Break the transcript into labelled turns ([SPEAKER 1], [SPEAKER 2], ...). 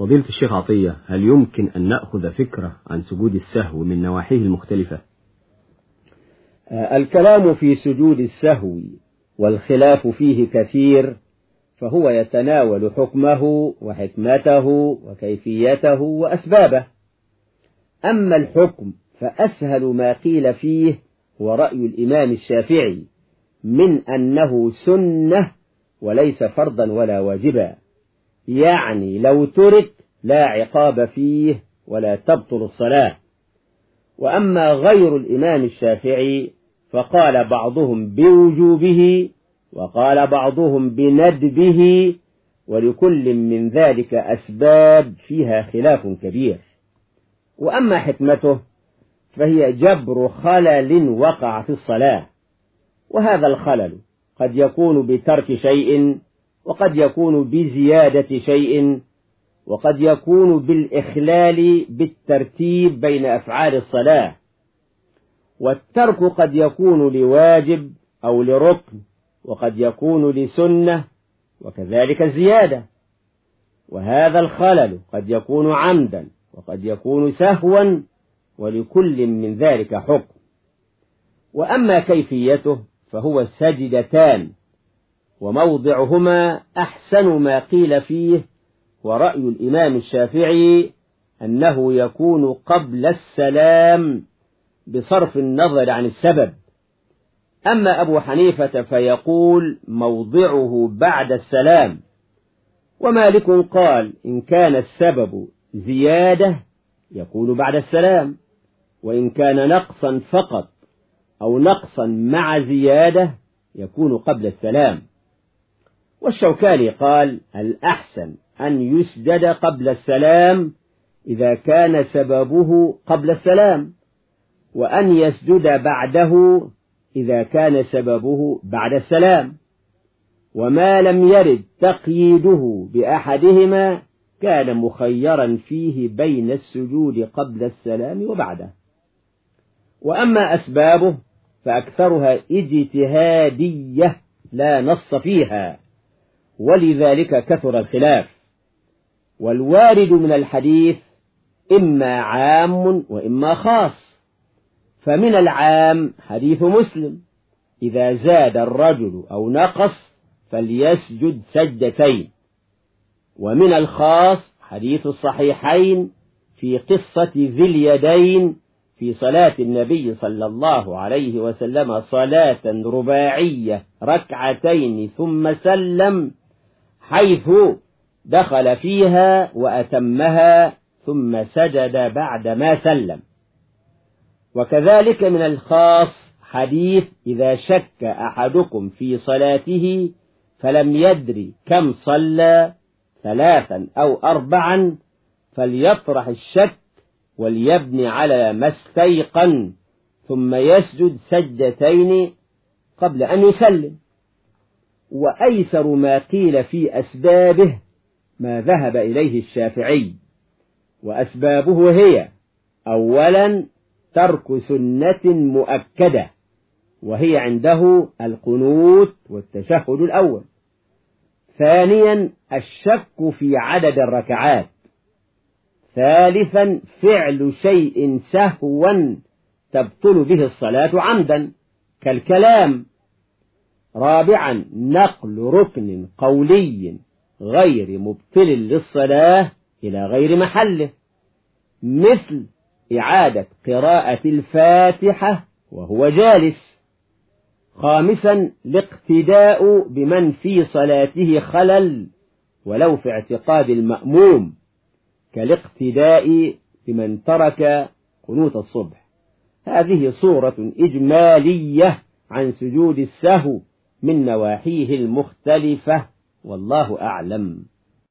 [SPEAKER 1] فضيلة الشيخ عطية هل يمكن أن نأخذ فكرة عن سجود السهو من نواحيه المختلفة؟
[SPEAKER 2] الكلام في سجود السهو والخلاف فيه كثير فهو يتناول حكمه وحكمته وكيفيته وأسبابه. أما الحكم فأسهل ما قيل فيه هو رأي الإمام الشافعي من أنه سنة وليس فرضا ولا واجبا. يعني لو ترك لا عقاب فيه ولا تبطل الصلاة. وأما غير الإمام الشافعي فقال بعضهم بوجوبه وقال بعضهم بندبه ولكل من ذلك أسباب فيها خلاف كبير. وأما حكمته فهي جبر خلل وقع في الصلاة. وهذا الخلل قد يكون بترك شيء وقد يكون بزيادة شيء وقد يكون بالإخلال بالترتيب بين أفعال الصلاة. والترك قد يكون لواجب أو لركن وقد يكون لسنة وكذلك الزيادة. وهذا الخلل قد يكون عمدا وقد يكون سهوا ولكل من ذلك حكم. وأما كيفيته فهو سجدتان. وموضعهما أحسن ما قيل فيه ورأي الإمام الشافعي أنه يكون قبل السلام بصرف النظر عن السبب. أما أبو حنيفة فيقول موضعه بعد السلام. ومالك قال إن كان السبب زيادة يكون بعد السلام وإن كان نقصا فقط أو نقصا مع زيادة يكون قبل السلام. والشوكاني قال الأحسن أن يسجد قبل السلام إذا كان سببه قبل السلام وأن يسجد بعده إذا كان سببه بعد السلام. وما لم يرد تقييده بأحدهما كان مخيرا فيه بين السجود قبل السلام وبعده. وأما أسبابه فأكثرها اجتهادية لا نص فيها. ولذلك كثر الخلاف. والوارد من الحديث إما عام وإما خاص. فمن العام حديث مسلم. إذا زاد الرجل أو نقص فليسجد سجدتين. ومن الخاص حديث الصحيحين في قصة ذي اليدين في صلاة النبي صلى الله عليه وسلم صلاة رباعية ركعتين ثم سلم حيث دخل فيها وأتمها ثم سجد بعد ما سلم. وكذلك من الخاص حديث إذا شك أحدكم في صلاته فلم يدري كم صلى ثلاثا أو أربعا فليطرح الشك وليبني على ما استيقن ثم يسجد سجدتين قبل أن يسلم. وأيسر ما قيل في أسبابه ما ذهب إليه الشافعي وأسبابه هي أولا ترك سنة مؤكدة وهي عنده القنوت والتشهد الأول. ثانيا الشك في عدد الركعات. ثالثا فعل شيء سهوا تبطل به الصلاة عمدا كالكلام. رابعا نقل ركن قولي غير مبطل للصلاة إلى غير محله. مثل إعادة قراءة الفاتحة وهو جالس. خامسا الاقتداء بمن في صلاته خلل ولو في اعتقاد المأموم كالاقتداء بمن ترك قنوت الصبح. هذه صورة إجمالية عن سجود السهو. من نواحيه المختلفة والله أعلم.